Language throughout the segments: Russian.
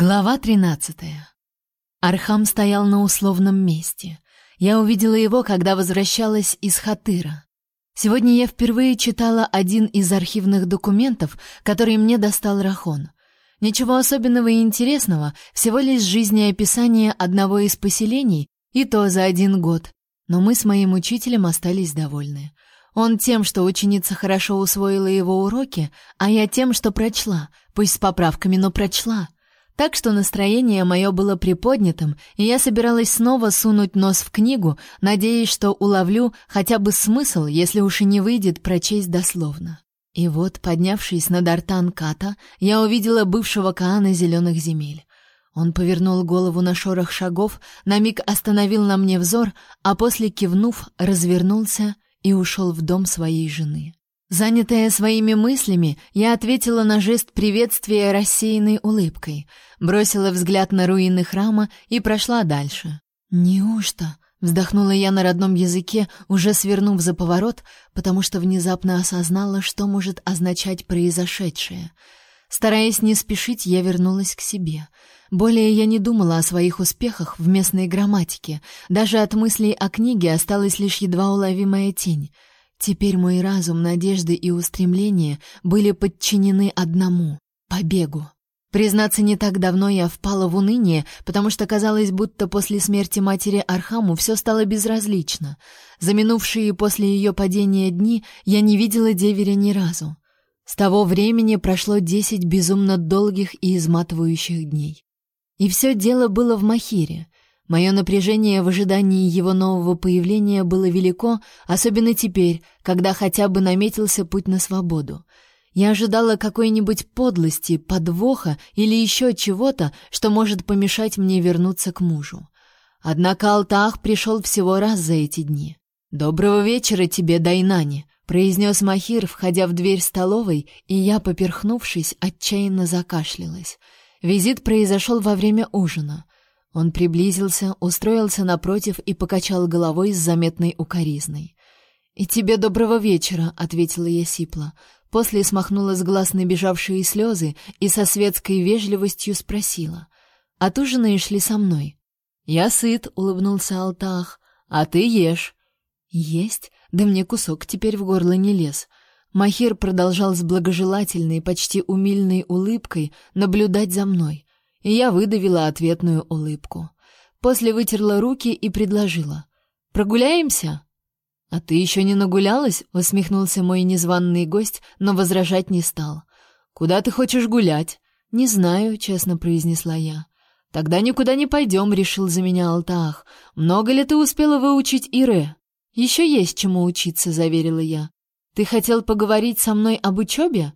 Глава 13. Архам стоял на условном месте. Я увидела его, когда возвращалась из Хатыра. Сегодня я впервые читала один из архивных документов, который мне достал Рахон. Ничего особенного и интересного, всего лишь жизнеописание одного из поселений, и то за один год. Но мы с моим учителем остались довольны. Он тем, что ученица хорошо усвоила его уроки, а я тем, что прочла, пусть с поправками, но прочла. Так что настроение мое было приподнятым, и я собиралась снова сунуть нос в книгу, надеясь, что уловлю хотя бы смысл, если уж и не выйдет прочесть дословно. И вот, поднявшись над Артан Ката, я увидела бывшего Каана зеленых земель. Он повернул голову на шорох шагов, на миг остановил на мне взор, а после, кивнув, развернулся и ушел в дом своей жены. Занятая своими мыслями, я ответила на жест приветствия рассеянной улыбкой, бросила взгляд на руины храма и прошла дальше. «Неужто?» — вздохнула я на родном языке, уже свернув за поворот, потому что внезапно осознала, что может означать произошедшее. Стараясь не спешить, я вернулась к себе. Более я не думала о своих успехах в местной грамматике. Даже от мыслей о книге осталась лишь едва уловимая тень — Теперь мой разум, надежды и устремления были подчинены одному — побегу. Признаться, не так давно я впала в уныние, потому что казалось, будто после смерти матери Архаму все стало безразлично. За минувшие после ее падения дни я не видела деверя ни разу. С того времени прошло десять безумно долгих и изматывающих дней. И все дело было в Махире — Мое напряжение в ожидании его нового появления было велико, особенно теперь, когда хотя бы наметился путь на свободу. Я ожидала какой-нибудь подлости, подвоха или еще чего-то, что может помешать мне вернуться к мужу. Однако Алтаах пришел всего раз за эти дни. «Доброго вечера тебе, Дайнани», — произнес Махир, входя в дверь столовой, и я, поперхнувшись, отчаянно закашлялась. Визит произошел во время ужина. Он приблизился, устроился напротив и покачал головой с заметной укоризной. «И тебе доброго вечера», — ответила я сипло. После смахнула с глаз набежавшие слезы и со светской вежливостью спросила. «Отужинаешь ли со мной?» «Я сыт», — улыбнулся Алтах. «А ты ешь». «Есть? Да мне кусок теперь в горло не лез». Махир продолжал с благожелательной, почти умильной улыбкой наблюдать за мной и я выдавила ответную улыбку. После вытерла руки и предложила. «Прогуляемся?» «А ты еще не нагулялась?» — усмехнулся мой незваный гость, но возражать не стал. «Куда ты хочешь гулять?» «Не знаю», — честно произнесла я. «Тогда никуда не пойдем», — решил за меня Алтаах. «Много ли ты успела выучить Ире?» «Еще есть чему учиться», — заверила я. «Ты хотел поговорить со мной об учебе?»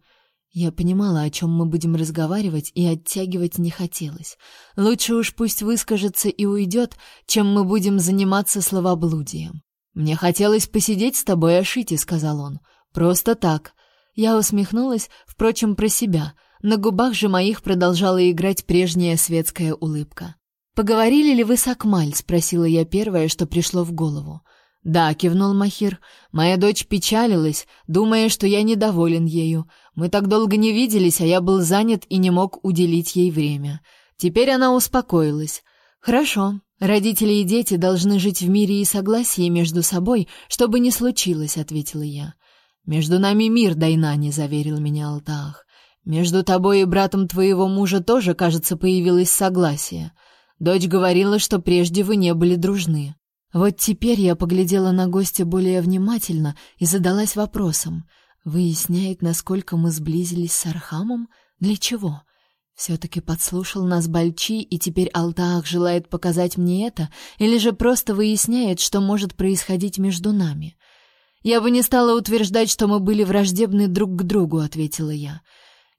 Я понимала, о чем мы будем разговаривать, и оттягивать не хотелось. Лучше уж пусть выскажется и уйдет, чем мы будем заниматься словоблудием. «Мне хотелось посидеть с тобой о шите», — сказал он. «Просто так». Я усмехнулась, впрочем, про себя. На губах же моих продолжала играть прежняя светская улыбка. «Поговорили ли вы с Акмаль?» — спросила я первое, что пришло в голову. «Да», — кивнул Махир, — «моя дочь печалилась, думая, что я недоволен ею. Мы так долго не виделись, а я был занят и не мог уделить ей время. Теперь она успокоилась. Хорошо, родители и дети должны жить в мире и согласии между собой, чтобы не случилось, ответила я. Между нами мир, Дайнани, заверил меня Алтаах. Между тобой и братом твоего мужа тоже, кажется, появилось согласие. Дочь говорила, что прежде вы не были дружны. Вот теперь я поглядела на гостя более внимательно и задалась вопросом — Выясняет, насколько мы сблизились с Архамом? Для чего? Все-таки подслушал нас Бальчи, и теперь Алтаах желает показать мне это, или же просто выясняет, что может происходить между нами? Я бы не стала утверждать, что мы были враждебны друг к другу, ответила я.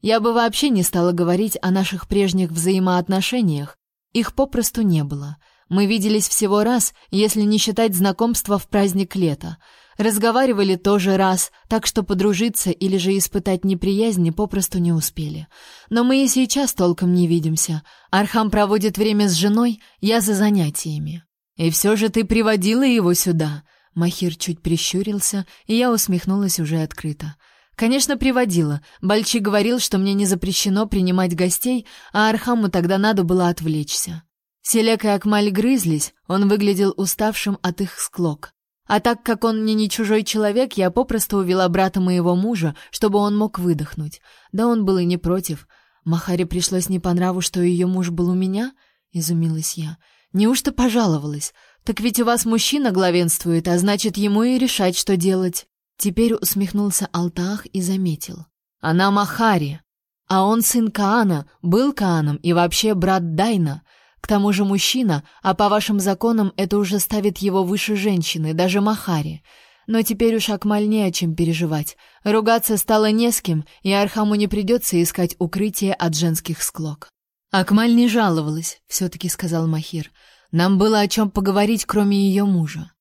Я бы вообще не стала говорить о наших прежних взаимоотношениях. Их попросту не было. Мы виделись всего раз, если не считать знакомства в праздник лета. Разговаривали тоже раз, так что подружиться или же испытать неприязнь попросту не успели. Но мы и сейчас толком не видимся. Архам проводит время с женой, я за занятиями. И все же ты приводила его сюда. Махир чуть прищурился, и я усмехнулась уже открыто. Конечно, приводила. Бальчи говорил, что мне не запрещено принимать гостей, а Архаму тогда надо было отвлечься. Селек и Акмаль грызлись, он выглядел уставшим от их склок. А так как он мне не чужой человек, я попросту увела брата моего мужа, чтобы он мог выдохнуть. Да он был и не против. Махаре пришлось не по нраву, что ее муж был у меня, изумилась я. Неужто пожаловалась? Так ведь у вас мужчина главенствует, а значит, ему и решать, что делать. Теперь усмехнулся Алтах и заметил: "Она Махари, а он сын Каана, был Кааном и вообще брат Дайна. К тому же мужчина, а по вашим законам это уже ставит его выше женщины, даже Махари. Но теперь уж Акмаль не о чем переживать. Ругаться стало не с кем, и Архаму не придется искать укрытие от женских склок. Акмаль не жаловалась, все-таки сказал Махир. Нам было о чем поговорить, кроме ее мужа.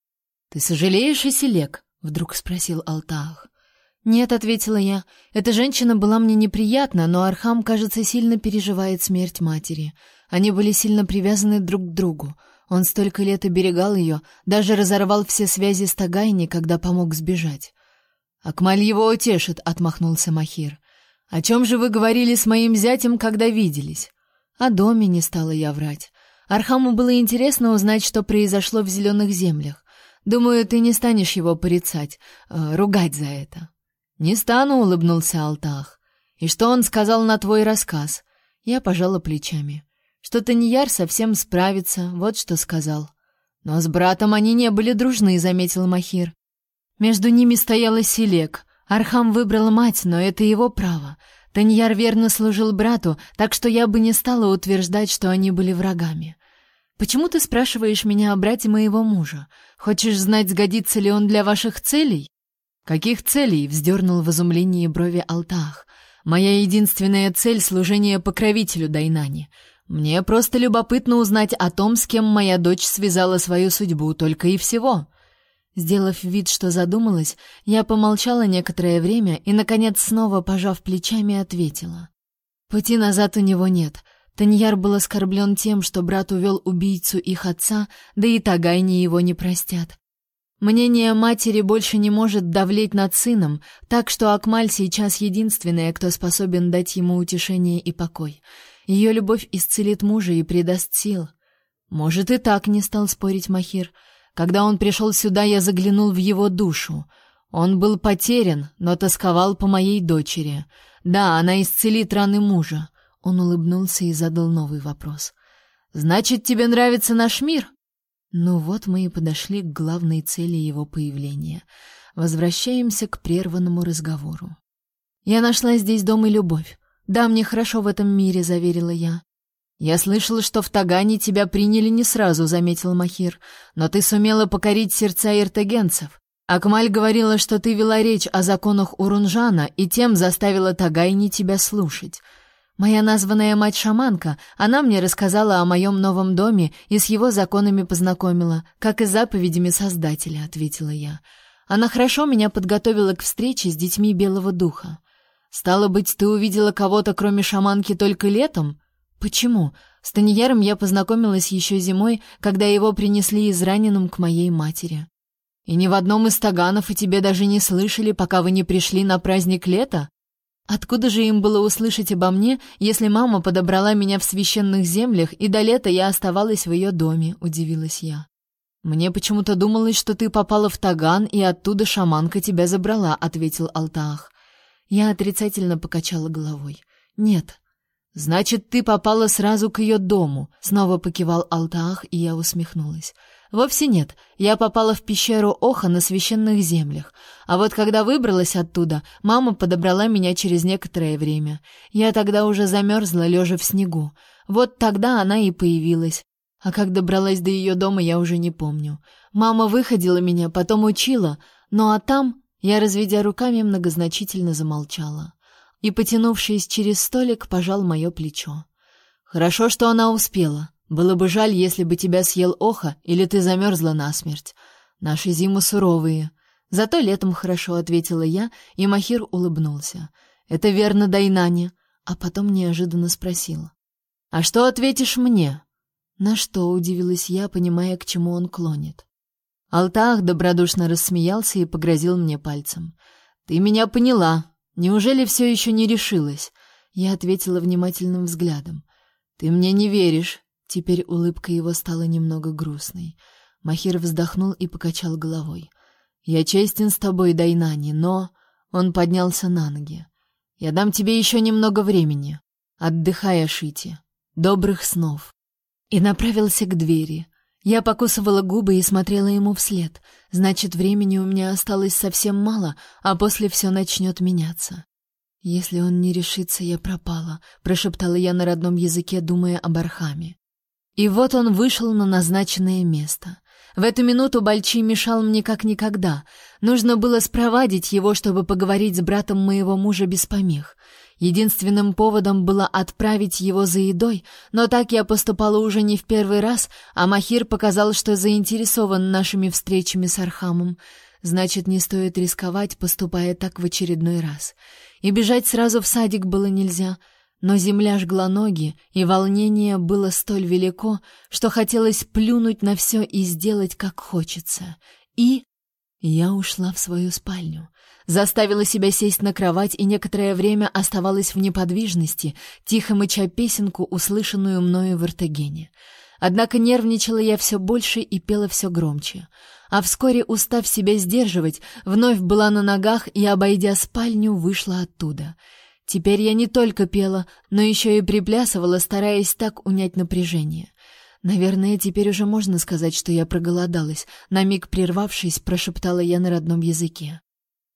Ты сожалеешь, Селек? вдруг спросил Алтаах. «Нет», — ответила я, — «эта женщина была мне неприятна, но Архам, кажется, сильно переживает смерть матери. Они были сильно привязаны друг к другу. Он столько лет оберегал ее, даже разорвал все связи с Тагайни, когда помог сбежать». «Акмаль его утешит», — отмахнулся Махир. «О чем же вы говорили с моим зятем, когда виделись?» «О доме не стала я врать. Архаму было интересно узнать, что произошло в зеленых землях. Думаю, ты не станешь его порицать, э, ругать за это». «Не стану», — улыбнулся Алтах. «И что он сказал на твой рассказ?» Я пожала плечами. «Что-то Нияр совсем справится, вот что сказал». «Но с братом они не были дружны», — заметил Махир. «Между ними стояла Селек. Архам выбрал мать, но это его право. Таньяр верно служил брату, так что я бы не стала утверждать, что они были врагами. Почему ты спрашиваешь меня о брате моего мужа? Хочешь знать, сгодится ли он для ваших целей? Каких целей? вздернул в изумлении брови Алтах. Моя единственная цель служение покровителю Дайнани. Мне просто любопытно узнать о том, с кем моя дочь связала свою судьбу, только и всего. Сделав вид, что задумалась, я помолчала некоторое время и наконец снова, пожав плечами, ответила: Пути назад у него нет. Таньяр был оскорблен тем, что брат увел убийцу их отца, да и Тагайни его не простят. Мнение матери больше не может давлеть над сыном, так что Акмаль сейчас единственная, кто способен дать ему утешение и покой. Ее любовь исцелит мужа и придаст сил. Может и так, не стал спорить Махир. Когда он пришел сюда, я заглянул в его душу. Он был потерян, но тосковал по моей дочери. Да, она исцелит раны мужа. Он улыбнулся и задал новый вопрос. Значит, тебе нравится наш мир? Ну вот мы и подошли к главной цели его появления. Возвращаемся к прерванному разговору. Я нашла здесь дом и любовь. Да, мне хорошо в этом мире, заверила я. Я слышала, что в Тагане тебя приняли не сразу, заметил Махир, но ты сумела покорить сердца иртагенцев. Акмаль говорила, что ты вела речь о законах Урунжана и тем заставила Тагайни тебя слушать. Моя названная мать-шаманка, она мне рассказала о моем новом доме и с его законами познакомила, как и заповедями Создателя, ответила я. Она хорошо меня подготовила к встрече с детьми Белого Духа. Стало быть, ты увидела кого-то, кроме шаманки, только летом? Почему? С Таньером я познакомилась еще зимой, когда его принесли израненным к моей матери. И ни в одном из таганов и тебе даже не слышали, пока вы не пришли на праздник лета? Откуда же им было услышать обо мне, если мама подобрала меня в священных землях, и до лета я оставалась в ее доме, удивилась я. Мне почему-то думалось, что ты попала в Таган, и оттуда шаманка тебя забрала, ответил Алтаах. Я отрицательно покачала головой. Нет. Значит, ты попала сразу к ее дому, снова покивал Алтаах, и я усмехнулась. Вовсе нет. Я попала в пещеру Оха на священных землях. А вот когда выбралась оттуда, мама подобрала меня через некоторое время. Я тогда уже замерзла, лежа в снегу. Вот тогда она и появилась. А как добралась до ее дома, я уже не помню. Мама выходила меня, потом учила, ну а там я, разведя руками, многозначительно замолчала. И, потянувшись через столик, пожал мое плечо. Хорошо, что она успела. Было бы жаль, если бы тебя съел Оха или ты замерзла насмерть. Наши зимы суровые. Зато летом хорошо, ответила я, и Махир улыбнулся. Это верно, Дайнане, а потом неожиданно спросил: "А что ответишь мне?" На что удивилась я, понимая, к чему он клонит. Алтах добродушно рассмеялся и погрозил мне пальцем. "Ты меня поняла. Неужели все еще не решилась? Я ответила внимательным взглядом. Ты мне не веришь. Теперь улыбка его стала немного грустной. Махир вздохнул и покачал головой. Я честен с тобой, Дайнани, но он поднялся на ноги. Я дам тебе еще немного времени. Отдыхай, Ашити. Добрых снов. И направился к двери. Я покусывала губы и смотрела ему вслед. Значит, времени у меня осталось совсем мало, а после все начнет меняться. Если он не решится, я пропала, прошептала я на родном языке, думая об Архаме. И вот он вышел на назначенное место. В эту минуту Бальчи мешал мне как никогда. Нужно было спровадить его, чтобы поговорить с братом моего мужа без помех. Единственным поводом было отправить его за едой, но так я поступала уже не в первый раз, а Махир показал, что заинтересован нашими встречами с Архамом. Значит, не стоит рисковать, поступая так в очередной раз. И бежать сразу в садик было нельзя, но земля жгла ноги, и волнение было столь велико, что хотелось плюнуть на все и сделать, как хочется. И я ушла в свою спальню. Заставила себя сесть на кровать и некоторое время оставалась в неподвижности, тихо мыча песенку, услышанную мною в Артегене. Однако нервничала я все больше и пела все громче. А вскоре, устав себя сдерживать, вновь была на ногах и, обойдя спальню, вышла оттуда. Теперь я не только пела, но еще и приплясывала, стараясь так унять напряжение. Наверное, теперь уже можно сказать, что я проголодалась, на миг прервавшись, прошептала я на родном языке.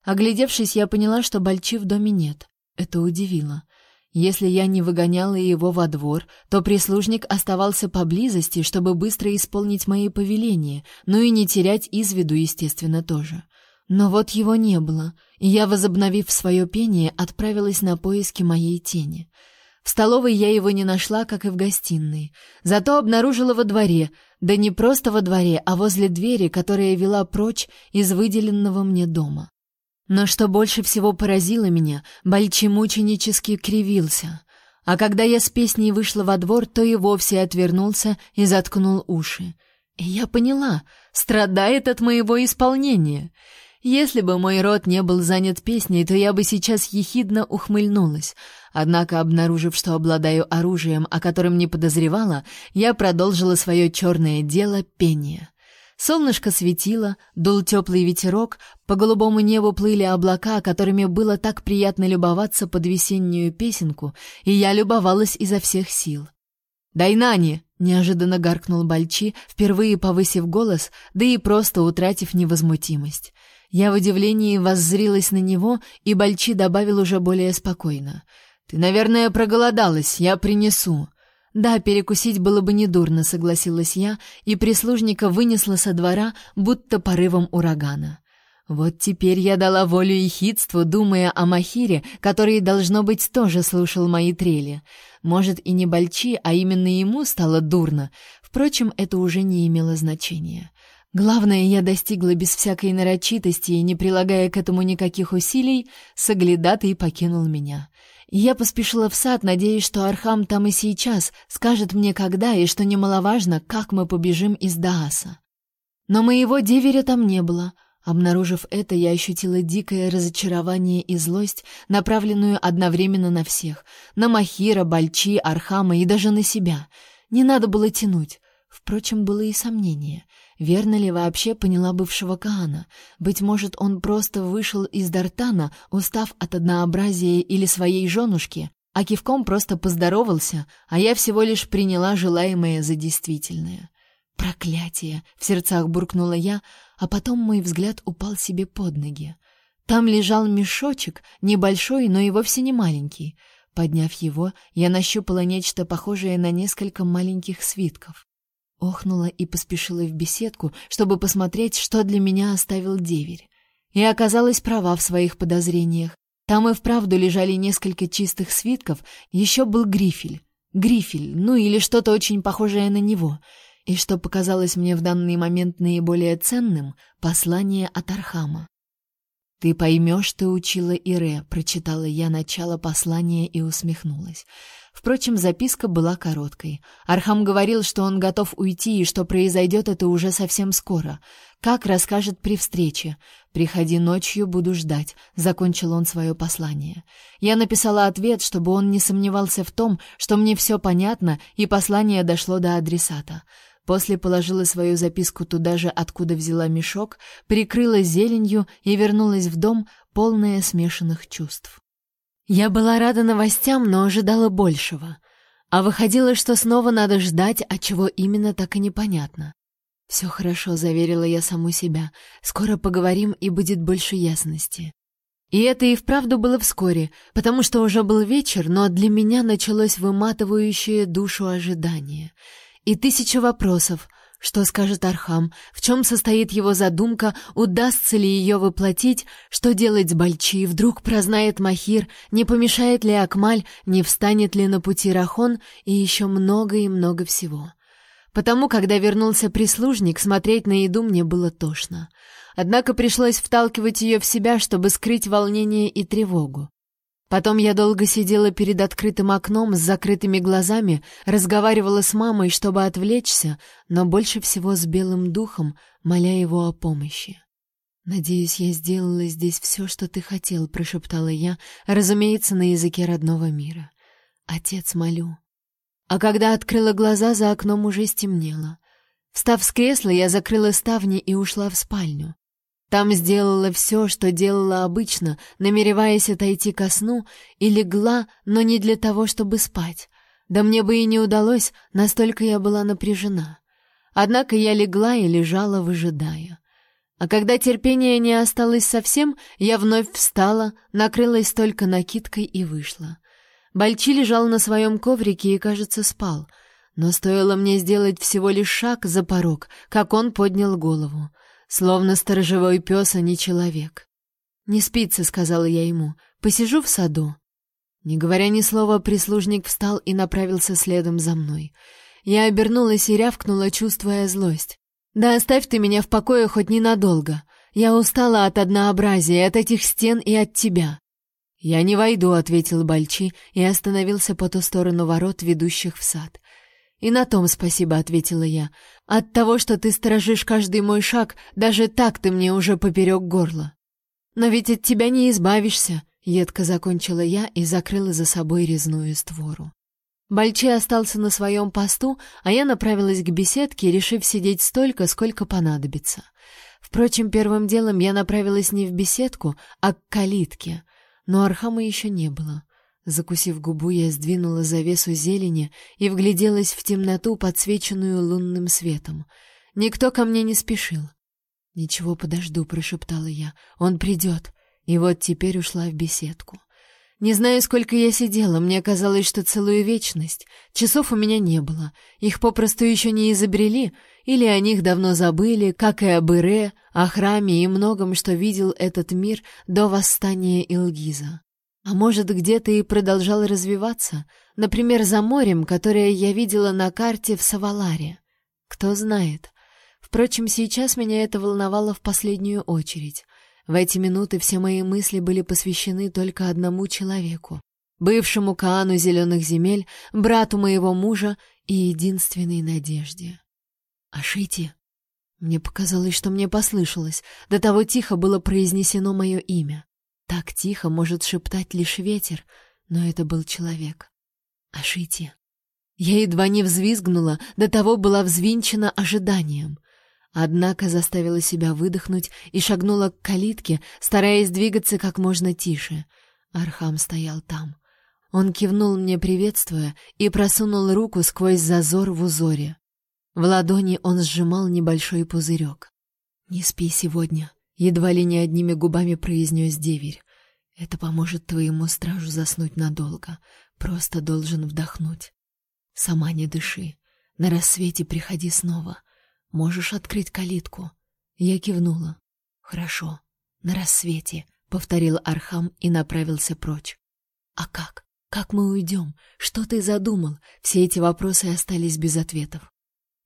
Оглядевшись, я поняла, что Бальчи в доме нет. Это удивило. Если я не выгоняла его во двор, то прислужник оставался поблизости, чтобы быстро исполнить мои повеления, ну и не терять из виду, естественно, тоже. Но вот его не было, и я, возобновив свое пение, отправилась на поиски моей тени. В столовой я его не нашла, как и в гостиной. Зато обнаружила во дворе, да не просто во дворе, а возле двери, которая вела прочь из выделенного мне дома. Но что больше всего поразило меня, Бальчи мученически кривился. А когда я с песней вышла во двор, то и вовсе отвернулся и заткнул уши. И я поняла, страдает от моего исполнения. Если бы мой рот не был занят песней, то я бы сейчас ехидно ухмыльнулась. Однако, обнаружив, что обладаю оружием, о котором не подозревала, я продолжила свое черное дело пения. Солнышко светило, дул теплый ветерок, по голубому небу плыли облака, которыми было так приятно любоваться под весеннюю песенку, и я любовалась изо всех сил. «Дайнани!» — неожиданно гаркнул Бальчи, впервые повысив голос, да и просто утратив невозмутимость. Я в удивлении воззрилась на него, и Бальчи добавил уже более спокойно. «Ты, наверное, проголодалась, я принесу». Да, перекусить было бы недурно, согласилась я, и прислужника вынесла со двора, будто порывом урагана. Вот теперь я дала волю ехидству, думая о Махире, который, должно быть, тоже слушал мои трели. Может, и не Бальчи, а именно ему стало дурно. Впрочем, это уже не имело значения. Главное, я достигла без всякой нарочитости и, не прилагая к этому никаких усилий, соглядатый покинул меня. Я поспешила в сад, надеясь, что Архам там и сейчас скажет мне когда и, что немаловажно, как мы побежим из Дааса. Но моего деверя там не было. Обнаружив это, я ощутила дикое разочарование и злость, направленную одновременно на всех: на Махира, Бальчи, Архама и даже на себя. Не надо было тянуть. Впрочем, было и сомнение. Верно ли вообще поняла бывшего Каана? Быть может, он просто вышел из Дартана, устав от однообразия или своей женушки, а кивком просто поздоровался, а я всего лишь приняла желаемое за действительное. Проклятие, в сердцах буркнула я, а потом мой взгляд упал себе под ноги. Там лежал мешочек, небольшой, но и вовсе не маленький. Подняв его, я нащупала нечто похожее на несколько маленьких свитков. Охнула и поспешила в беседку, чтобы посмотреть, что для меня оставил деверь. И оказалась права в своих подозрениях. Там и вправду лежали несколько чистых свитков, еще был грифель. Грифель, ну или что-то очень похожее на него. И что показалось мне в данный момент наиболее ценным — послание от Архама. Ты поймешь, ты учила Ире, прочитала я начало послания и усмехнулась. Впрочем, записка была короткой. Архам говорил, что он готов уйти и что произойдет это уже совсем скоро. Как расскажет при встрече. Приходи ночью, буду ждать, закончил он свое послание. Я написала ответ, чтобы он не сомневался в том, что мне все понятно, и послание дошло до адресата. После положила свою записку туда же, откуда взяла мешок, прикрыла зеленью и вернулась в дом, полная смешанных чувств. Я была рада новостям, но ожидала большего. А выходило, что снова надо ждать, а чего именно так и непонятно. «Все хорошо», — заверила я саму себя. «Скоро поговорим, и будет больше ясности». И это и вправду было вскоре, потому что уже был вечер, но для меня началось выматывающее душу ожидание. И тысяча вопросов, что скажет Архам? В чем состоит его задумка? Удастся ли ее воплотить? Что делать с Бальчи? Вдруг прознает Махир? Не помешает ли Акмаль? Не встанет ли на пути Рахон? И еще много и много всего. Потому, когда вернулся прислужник, смотреть на еду мне было тошно. Однако пришлось вталкивать ее в себя, чтобы скрыть волнение и тревогу. Потом я долго сидела перед открытым окном с закрытыми глазами, разговаривала с мамой, чтобы отвлечься, но больше всего с белым духом, моля его о помощи. «Надеюсь, я сделала здесь все, что ты хотел», — прошептала я, разумеется, на языке родного мира. «Отец, молю». А когда открыла глаза, за окном уже стемнело. Встав с кресла, я закрыла ставни и ушла в спальню. Там сделала все, что делала обычно, намереваясь отойти ко сну, и легла, но не для того, чтобы спать. Да мне бы и не удалось, настолько я была напряжена. Однако я легла и лежала, выжидая. А когда терпения не осталось совсем, я вновь встала, накрылась только накидкой и вышла. Бальчи лежал на своем коврике и, кажется, спал. Но стоило мне сделать всего лишь шаг за порог, как он поднял голову. Словно сторожевой пес, а не человек. «Не спится», — сказала я ему. «Посижу в саду». Не говоря ни слова, прислужник встал и направился следом за мной. Я обернулась и рявкнула, чувствуя злость. «Да оставь ты меня в покое хоть ненадолго. Я устала от однообразия, от этих стен и от тебя». «Я не войду», — ответил Бальчи и остановился по ту сторону ворот, ведущих в сад. «И на том спасибо», — ответила я. «От того, что ты сторожишь каждый мой шаг, даже так ты мне уже поперек горла». «Но ведь от тебя не избавишься», — едко закончила я и закрыла за собой резную створу. Бальчи остался на своем посту, а я направилась к беседке, решив сидеть столько, сколько понадобится. Впрочем, первым делом я направилась не в беседку, а к калитке, но Архама еще не было. Закусив губу, я сдвинула завесу зелени и вгляделась в темноту, подсвеченную лунным светом. Никто ко мне не спешил. «Ничего, подожду», — прошептала я. «Он придет». И вот теперь ушла в беседку. Не знаю, сколько я сидела, мне казалось, что целую вечность. Часов у меня не было. Их попросту еще не изобрели, или о них давно забыли, как и об Ире, о храме и многом, что видел этот мир до восстания Илгиза. А может, где-то и продолжал развиваться, например, за морем, которое я видела на карте в Саваларе. Кто знает. Впрочем, сейчас меня это волновало в последнюю очередь. В эти минуты все мои мысли были посвящены только одному человеку, бывшему Каану Зеленых земель, брату моего мужа и единственной надежде. Ашити. Мне показалось, что мне послышалось. До того тихо было произнесено мое имя. Так тихо может шептать лишь ветер, но это был человек. Ашити. Я едва не взвизгнула, до того была взвинчена ожиданием. Однако заставила себя выдохнуть и шагнула к калитке, стараясь двигаться как можно тише. Архам стоял там. Он кивнул мне, приветствуя, и просунул руку сквозь зазор в узоре. В ладони он сжимал небольшой пузырек. «Не спи сегодня», Едва ли не одними губами произнес деверь. Это поможет твоему стражу заснуть надолго. Просто должен вдохнуть. Сама не дыши. На рассвете приходи снова. Можешь открыть калитку. Я кивнула. Хорошо. На рассвете, повторил Архам и направился прочь. А как? Как мы уйдем? Что ты задумал? Все эти вопросы остались без ответов.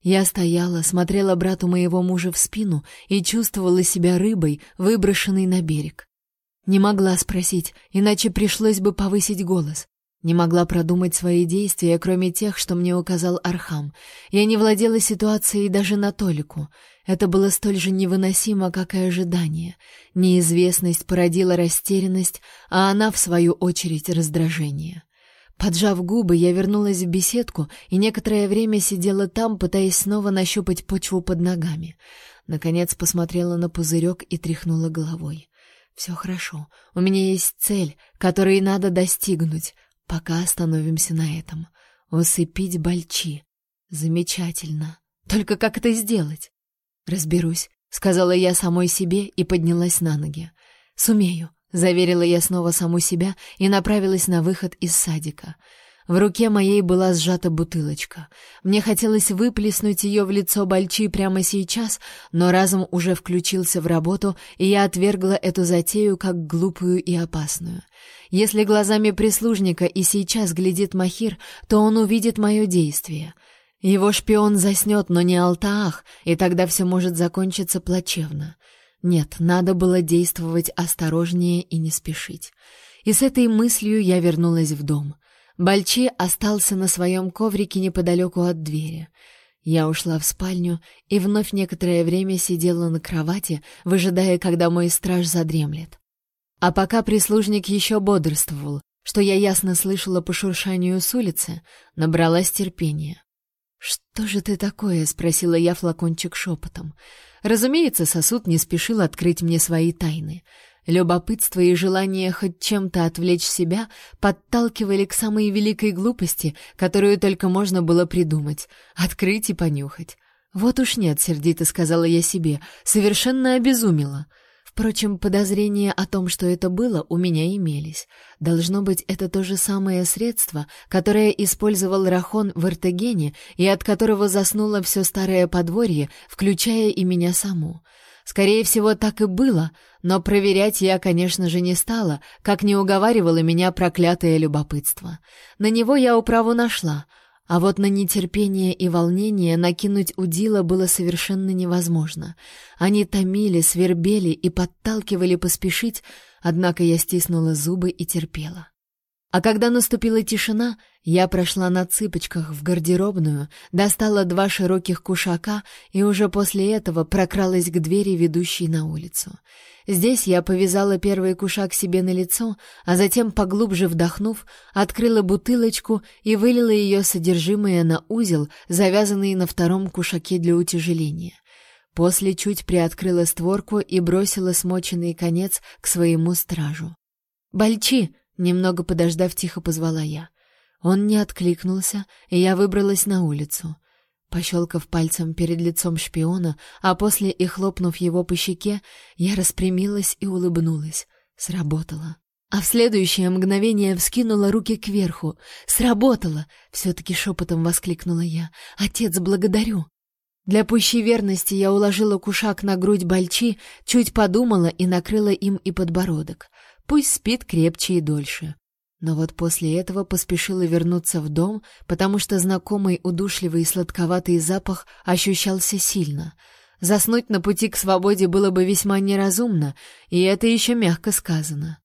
Я стояла, смотрела брату моего мужа в спину и чувствовала себя рыбой, выброшенной на берег. Не могла спросить, иначе пришлось бы повысить голос. Не могла продумать свои действия, кроме тех, что мне указал Архам. Я не владела ситуацией даже на толику. Это было столь же невыносимо, как и ожидание. Неизвестность породила растерянность, а она, в свою очередь, раздражение. Поджав губы, я вернулась в беседку и некоторое время сидела там, пытаясь снова нащупать почву под ногами. Наконец посмотрела на пузырек и тряхнула головой. «Все хорошо. У меня есть цель, которой надо достигнуть. Пока остановимся на этом. Усыпить бальчи. Замечательно. Только как это сделать? Разберусь, сказала я самой себе и поднялась на ноги. Сумею, заверила я снова саму себя и направилась на выход из садика. В руке моей была сжата бутылочка. Мне хотелось выплеснуть ее в лицо Бальчи прямо сейчас, но разум уже включился в работу, и я отвергла эту затею как глупую и опасную. Если глазами прислужника и сейчас глядит Махир, то он увидит мое действие. Его шпион заснет, но не Алтаах, и тогда все может закончиться плачевно. Нет, надо было действовать осторожнее и не спешить. И с этой мыслью я вернулась в дом. Бальчи остался на своем коврике неподалеку от двери. Я ушла в спальню и вновь некоторое время сидела на кровати, выжидая, когда мой страж задремлет. А пока прислужник еще бодрствовал, что я ясно слышала по шуршанию с улицы, набралась терпения. «Что же ты такое?» — спросила я флакончик шепотом. Разумеется, сосуд не спешил открыть мне свои тайны — Любопытство и желание хоть чем-то отвлечь себя подталкивали к самой великой глупости, которую только можно было придумать — открыть и понюхать. «Вот уж нет», — сердито сказала я себе, — совершенно обезумела. Впрочем, подозрения о том, что это было, у меня имелись. Должно быть, это то же самое средство, которое использовал Рахон в Эртегене и от которого заснуло все старое подворье, включая и меня саму. Скорее всего, так и было, но проверять я, конечно же, не стала, как не уговаривало меня проклятое любопытство. На него я управу нашла, а вот на нетерпение и волнение накинуть удила было совершенно невозможно. Они томили, свербели и подталкивали поспешить, однако я стиснула зубы и терпела. А когда наступила тишина, я прошла на цыпочках в гардеробную, достала два широких кушака и уже после этого прокралась к двери, ведущей на улицу. Здесь я повязала первый кушак себе на лицо, а затем, поглубже вдохнув, открыла бутылочку и вылила ее содержимое на узел, завязанный на втором кушаке для утяжеления. После чуть приоткрыла створку и бросила смоченный конец к своему стражу. «Бальчи!» Немного подождав, тихо позвала я. Он не откликнулся, и я выбралась на улицу. Пощелкав пальцем перед лицом шпиона, а после и хлопнув его по щеке, я распрямилась и улыбнулась. Сработало. А в следующее мгновение вскинула руки кверху. «Сработало!» — все-таки шепотом воскликнула я. «Отец, благодарю!» Для пущей верности я уложила кушак на грудь Бальчи, чуть подумала и накрыла им и подбородок. Пусть спит крепче и дольше. Но вот после этого поспешила вернуться в дом, потому что знакомый удушливый и сладковатый запах ощущался сильно. Заснуть на пути к свободе было бы весьма неразумно, и это еще мягко сказано.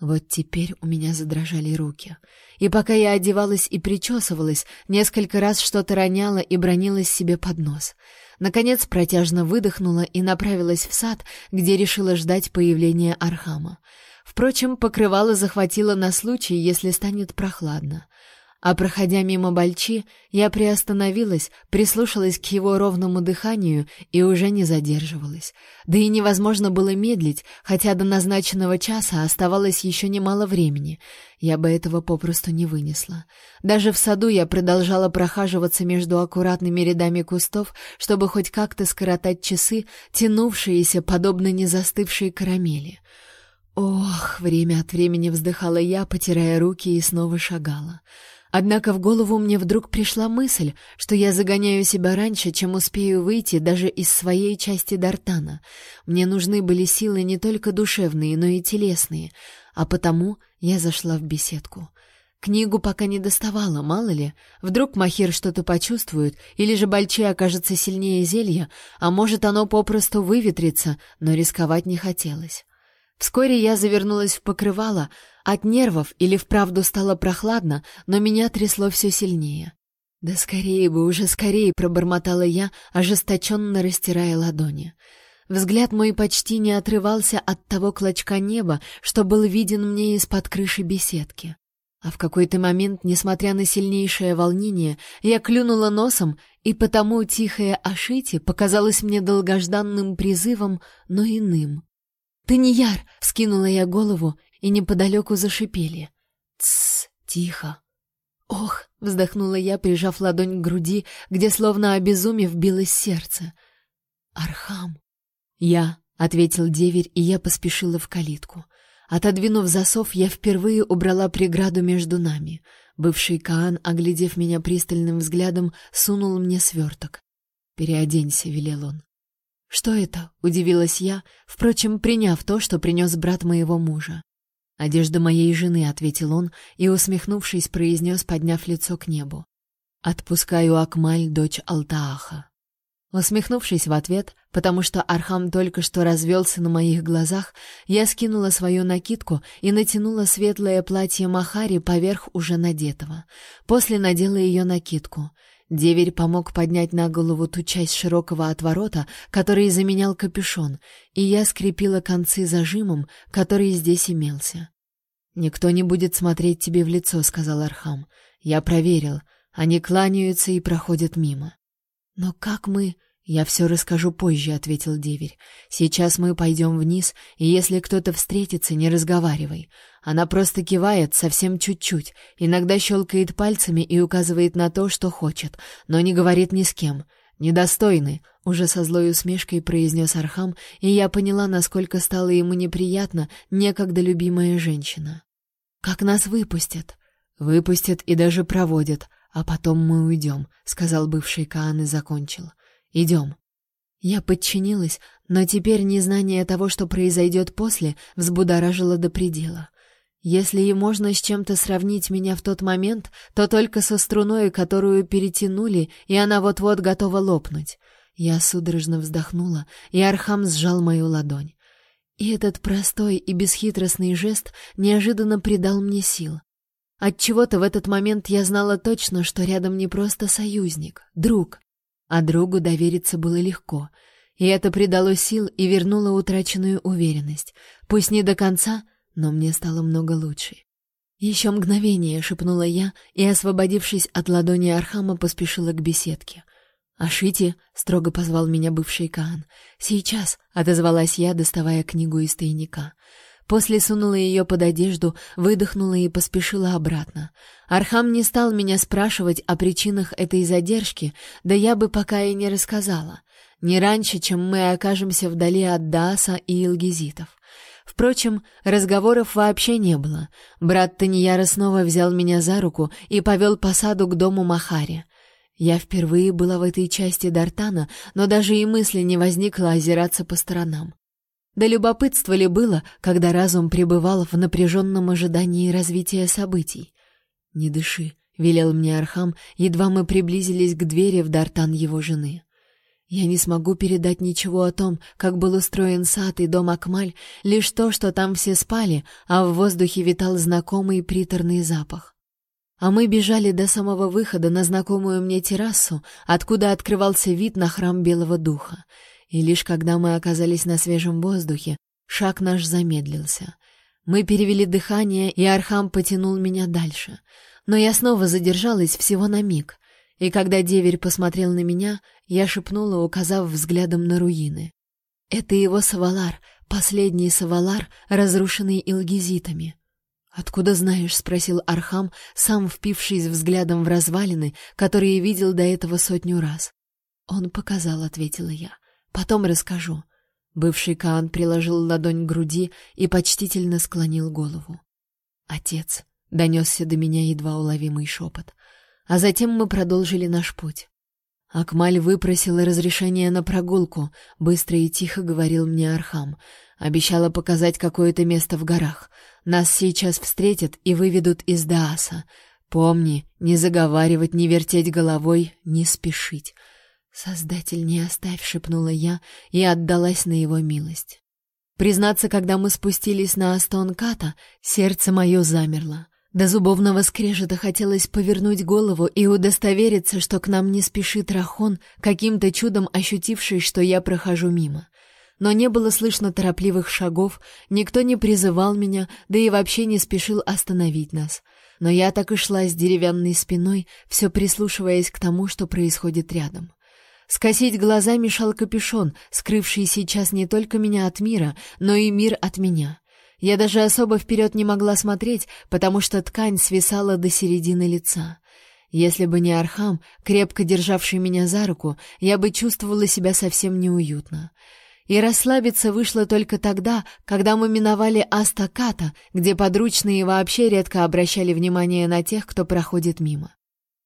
Вот теперь у меня задрожали руки. И пока я одевалась и причесывалась, несколько раз что-то роняла и бронилась себе под нос. Наконец протяжно выдохнула и направилась в сад, где решила ждать появления Архама. Впрочем, покрывало захватило на случай, если станет прохладно. А проходя мимо Бальчи, я приостановилась, прислушалась к его ровному дыханию и уже не задерживалась. Да и невозможно было медлить, хотя до назначенного часа оставалось еще немало времени. Я бы этого попросту не вынесла. Даже в саду я продолжала прохаживаться между аккуратными рядами кустов, чтобы хоть как-то скоротать часы, тянувшиеся подобно незастывшей карамели. Ох, время от времени вздыхала я, потирая руки и снова шагала. Однако в голову мне вдруг пришла мысль, что я загоняю себя раньше, чем успею выйти даже из своей части Дартана. Мне нужны были силы не только душевные, но и телесные, а потому я зашла в беседку. Книгу пока не доставала, мало ли, вдруг Махир что-то почувствует, или же Бальчи окажется сильнее зелья, а может оно попросту выветрится, но рисковать не хотелось. Вскоре я завернулась в покрывало, от нервов или вправду стало прохладно, но меня трясло все сильнее. «Да скорее бы, уже скорее!» — пробормотала я, ожесточенно растирая ладони. Взгляд мой почти не отрывался от того клочка неба, что был виден мне из-под крыши беседки. А в какой-то момент, несмотря на сильнейшее волнение, я клюнула носом, и потому тихое «Ашити» показалось мне долгожданным призывом, но иным. «Ты не яр!» — скинула я голову, и неподалеку зашипели. «Тссс, тихо!» «Ох!» — вздохнула я, прижав ладонь к груди, где словно обезумев билось сердце. «Архам!» «Я!» — ответил деверь, и я поспешила в калитку. Отодвинув засов, я впервые убрала преграду между нами. Бывший Каан, оглядев меня пристальным взглядом, сунул мне сверток. «Переоденься», — велел он. «Что это?» — удивилась я, впрочем, приняв то, что принес брат моего мужа. «Одежда моей жены», — ответил он и, усмехнувшись, произнес, подняв лицо к небу. «Отпускаю Акмаль, дочь Алтааха». Усмехнувшись в ответ, потому что Архам только что развелся на моих глазах, я скинула свою накидку и натянула светлое платье Махари поверх уже надетого. После надела ее накидку. Деверь помог поднять на голову ту часть широкого отворота, который заменял капюшон, и я скрепила концы зажимом, который здесь имелся. «Никто не будет смотреть тебе в лицо», — сказал Архам. «Я проверил. Они кланяются и проходят мимо». «Но как мы...» «Я все расскажу позже», — ответил деверь. «Сейчас мы пойдем вниз, и если кто-то встретится, не разговаривай. Она просто кивает совсем чуть-чуть, иногда щелкает пальцами и указывает на то, что хочет, но не говорит ни с кем. «Недостойны», — уже со злой усмешкой произнес Архам, и я поняла, насколько стало ему неприятно некогда любимая женщина. «Как нас выпустят?» «Выпустят и даже проводят, а потом мы уйдем», — сказал бывший Каан и закончил. «Идем». Я подчинилась, но теперь незнание того, что произойдет после, взбудоражило до предела. Если и можно с чем-то сравнить меня в тот момент, то только со струной, которую перетянули, и она вот-вот готова лопнуть. Я судорожно вздохнула, и Архам сжал мою ладонь. И этот простой и бесхитростный жест неожиданно придал мне сил. От чего-то в этот момент я знала точно, что рядом не просто союзник, друг, а другу довериться было легко. И это придало сил и вернуло утраченную уверенность. Пусть не до конца, но мне стало много лучше. «Еще мгновение», — шепнула я, и, освободившись от ладони Архама, поспешила к беседке. «Ашити», — строго позвал меня бывший Каан. «Сейчас», — отозвалась я, доставая книгу из тайника. После сунула ее под одежду, выдохнула и поспешила обратно. Архам не стал меня спрашивать о причинах этой задержки, да я бы пока и не рассказала. Не раньше, чем мы окажемся вдали от Дааса и Илгизитов. Впрочем, разговоров вообще не было. Брат Таньяра снова взял меня за руку и повел по саду к дому Махари. Я впервые была в этой части Дартана, но даже и мысли не возникло озираться по сторонам. Да любопытство ли было, когда разум пребывал в напряженном ожидании развития событий? «Не дыши», — велел мне Архам, едва мы приблизились к двери в Дартан его жены. Я не смогу передать ничего о том, как был устроен сад и дом Акмаль, лишь то, что там все спали, а в воздухе витал знакомый приторный запах. А мы бежали до самого выхода на знакомую мне террасу, откуда открывался вид на храм Белого Духа. И лишь когда мы оказались на свежем воздухе, шаг наш замедлился. Мы перевели дыхание, и Архам потянул меня дальше. Но я снова задержалась всего на миг. И когда деверь посмотрел на меня, я шепнула, указав взглядом на руины. Это его Савалар, последний Савалар, разрушенный илгизитами. Откуда знаешь, спросил Архам, сам впившись взглядом в развалины, которые видел до этого сотню раз. Он показал, ответила я. Потом расскажу. Бывший Каан приложил ладонь к груди и почтительно склонил голову. Отец, донесся до меня едва уловимый шепот а затем мы продолжили наш путь. Акмаль выпросила разрешение на прогулку, быстро и тихо говорил мне Архам. Обещала показать какое-то место в горах. Нас сейчас встретят и выведут из Дааса. Помни, не заговаривать, не вертеть головой, не спешить. Создатель, не оставь, шепнула я и отдалась на его милость. Признаться, когда мы спустились на Астон Ката, сердце мое замерло. До зубовного скрежета хотелось повернуть голову и удостовериться, что к нам не спешит Рахон, каким-то чудом ощутивший, что я прохожу мимо. Но не было слышно торопливых шагов, никто не призывал меня, да и вообще не спешил остановить нас. Но я так и шла с деревянной спиной, все прислушиваясь к тому, что происходит рядом. Скосить глаза мешал капюшон, скрывший сейчас не только меня от мира, но и мир от меня. Я даже особо вперед не могла смотреть, потому что ткань свисала до середины лица. Если бы не Архам, крепко державший меня за руку, я бы чувствовала себя совсем неуютно. И расслабиться вышло только тогда, когда мы миновали Астаката, где подручные вообще редко обращали внимание на тех, кто проходит мимо.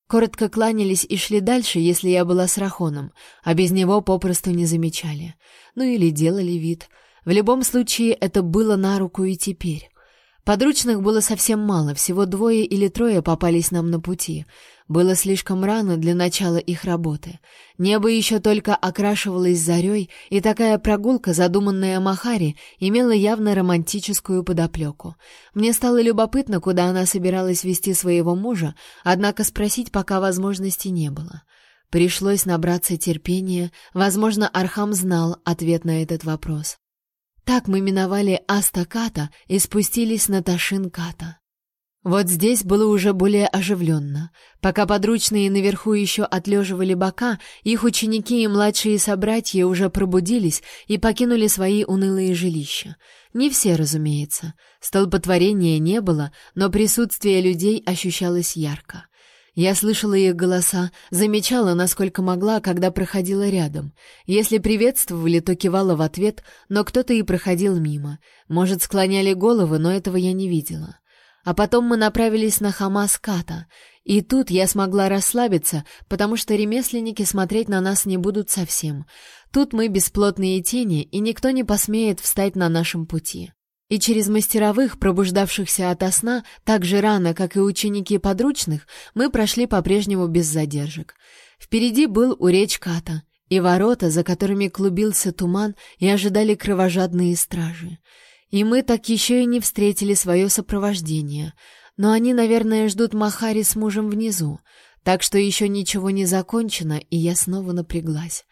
Коротко кланялись и шли дальше, если я была с Рахоном, а без него попросту не замечали. Ну или делали вид — в любом случае, это было на руку и теперь. Подручных было совсем мало, всего двое или трое попались нам на пути. Было слишком рано для начала их работы. Небо еще только окрашивалось зарей, и такая прогулка, задуманная Махари, имела явно романтическую подоплеку. Мне стало любопытно, куда она собиралась вести своего мужа, однако спросить пока возможности не было. Пришлось набраться терпения, возможно, Архам знал ответ на этот вопрос. Так мы миновали Астаката и спустились на Ташинката. Вот здесь было уже более оживленно. Пока подручные наверху еще отлеживали бока, их ученики и младшие собратья уже пробудились и покинули свои унылые жилища. Не все, разумеется. Столпотворения не было, но присутствие людей ощущалось ярко. Я слышала их голоса, замечала, насколько могла, когда проходила рядом. Если приветствовали, то кивала в ответ, но кто-то и проходил мимо. Может, склоняли головы, но этого я не видела. А потом мы направились на Хамас Ката, и тут я смогла расслабиться, потому что ремесленники смотреть на нас не будут совсем. Тут мы бесплотные тени, и никто не посмеет встать на нашем пути. И через мастеровых, пробуждавшихся ото сна, так же рано, как и ученики подручных, мы прошли по-прежнему без задержек. Впереди был уречь Ката, и ворота, за которыми клубился туман, и ожидали кровожадные стражи. И мы так еще и не встретили свое сопровождение, но они, наверное, ждут Махари с мужем внизу, так что еще ничего не закончено, и я снова напряглась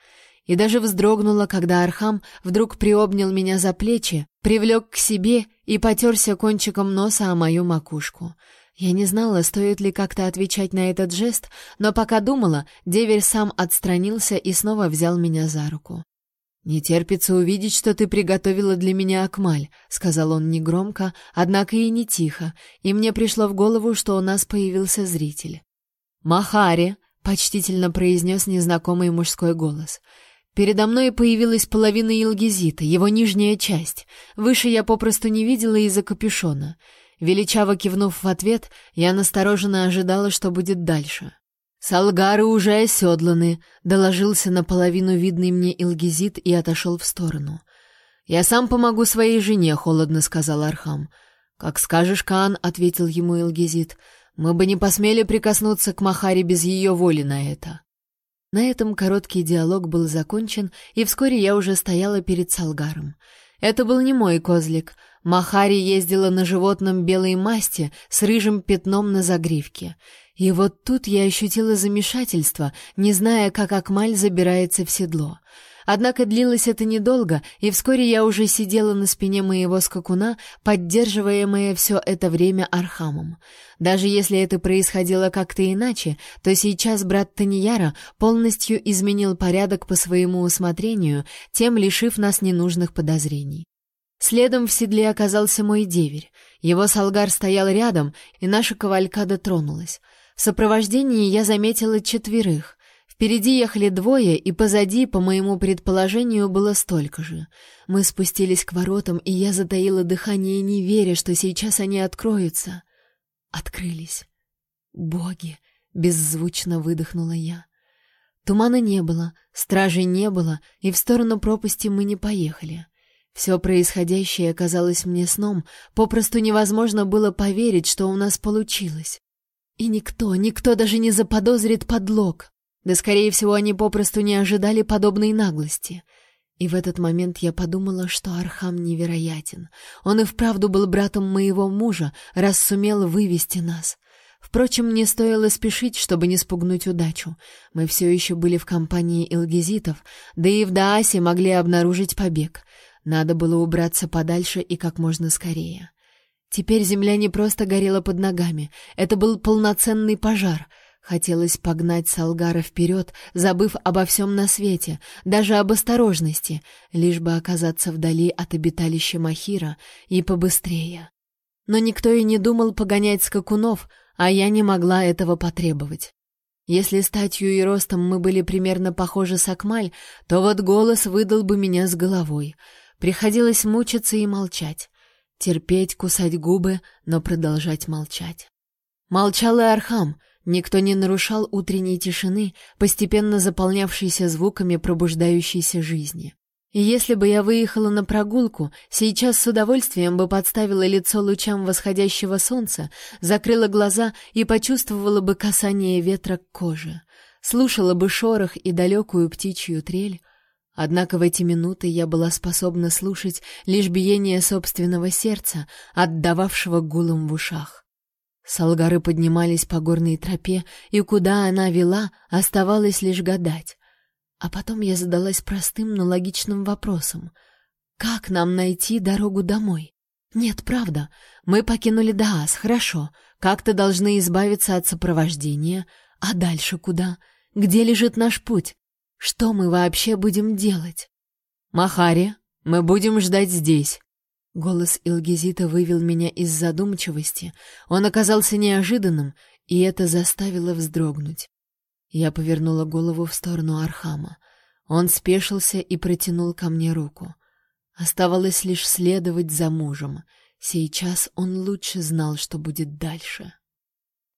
и даже вздрогнула, когда Архам вдруг приобнял меня за плечи, привлек к себе и потерся кончиком носа о мою макушку. Я не знала, стоит ли как-то отвечать на этот жест, но пока думала, деверь сам отстранился и снова взял меня за руку. «Не терпится увидеть, что ты приготовила для меня акмаль», — сказал он негромко, однако и не тихо, и мне пришло в голову, что у нас появился зритель. «Махари», — почтительно произнес незнакомый мужской голос, — Передо мной появилась половина Елгизита, его нижняя часть. Выше я попросту не видела из-за капюшона. Величаво кивнув в ответ, я настороженно ожидала, что будет дальше. «Салгары уже оседланы», — доложился наполовину видный мне Илгизит и отошел в сторону. «Я сам помогу своей жене», — холодно сказал Архам. «Как скажешь, Каан», — ответил ему Илгизит. «Мы бы не посмели прикоснуться к Махаре без ее воли на это». На этом короткий диалог был закончен, и вскоре я уже стояла перед Салгаром. Это был не мой козлик. Махари ездила на животном белой масти с рыжим пятном на загривке. И вот тут я ощутила замешательство, не зная, как Акмаль забирается в седло. Однако длилось это недолго, и вскоре я уже сидела на спине моего скакуна, поддерживаемая все это время Архамом. Даже если это происходило как-то иначе, то сейчас брат Таньяра полностью изменил порядок по своему усмотрению, тем лишив нас ненужных подозрений. Следом в седле оказался мой деверь. Его салгар стоял рядом, и наша кавалькада тронулась. В сопровождении я заметила четверых. Впереди ехали двое, и позади, по моему предположению, было столько же. Мы спустились к воротам, и я затаила дыхание, не веря, что сейчас они откроются. Открылись. Боги! Беззвучно выдохнула я. Тумана не было, стражей не было, и в сторону пропасти мы не поехали. Все происходящее казалось мне сном, попросту невозможно было поверить, что у нас получилось. И никто, никто даже не заподозрит подлог. Да, скорее всего, они попросту не ожидали подобной наглости. И в этот момент я подумала, что Архам невероятен. Он и вправду был братом моего мужа, раз сумел вывести нас. Впрочем, мне стоило спешить, чтобы не спугнуть удачу. Мы все еще были в компании илгизитов, да и в Даасе могли обнаружить побег. Надо было убраться подальше и как можно скорее. Теперь земля не просто горела под ногами, это был полноценный пожар. Хотелось погнать Салгара вперед, забыв обо всем на свете, даже об осторожности, лишь бы оказаться вдали от обиталища Махира и побыстрее. Но никто и не думал погонять скакунов — а я не могла этого потребовать. Если статью и ростом мы были примерно похожи с Акмаль, то вот голос выдал бы меня с головой. Приходилось мучиться и молчать. Терпеть, кусать губы, но продолжать молчать. Молчал и Архам, никто не нарушал утренней тишины, постепенно заполнявшейся звуками пробуждающейся жизни. И если бы я выехала на прогулку, сейчас с удовольствием бы подставила лицо лучам восходящего солнца, закрыла глаза и почувствовала бы касание ветра к коже, слушала бы шорох и далекую птичью трель. Однако в эти минуты я была способна слушать лишь биение собственного сердца, отдававшего гулом в ушах. Солгары поднимались по горной тропе, и куда она вела, оставалось лишь гадать. А потом я задалась простым, но логичным вопросом. Как нам найти дорогу домой? Нет, правда. Мы покинули Даас, хорошо. Как-то должны избавиться от сопровождения. А дальше куда? Где лежит наш путь? Что мы вообще будем делать? Махари, мы будем ждать здесь. Голос Илгизита вывел меня из задумчивости. Он оказался неожиданным, и это заставило вздрогнуть. Я повернула голову в сторону Архама. Он спешился и протянул ко мне руку. Оставалось лишь следовать за мужем. Сейчас он лучше знал, что будет дальше.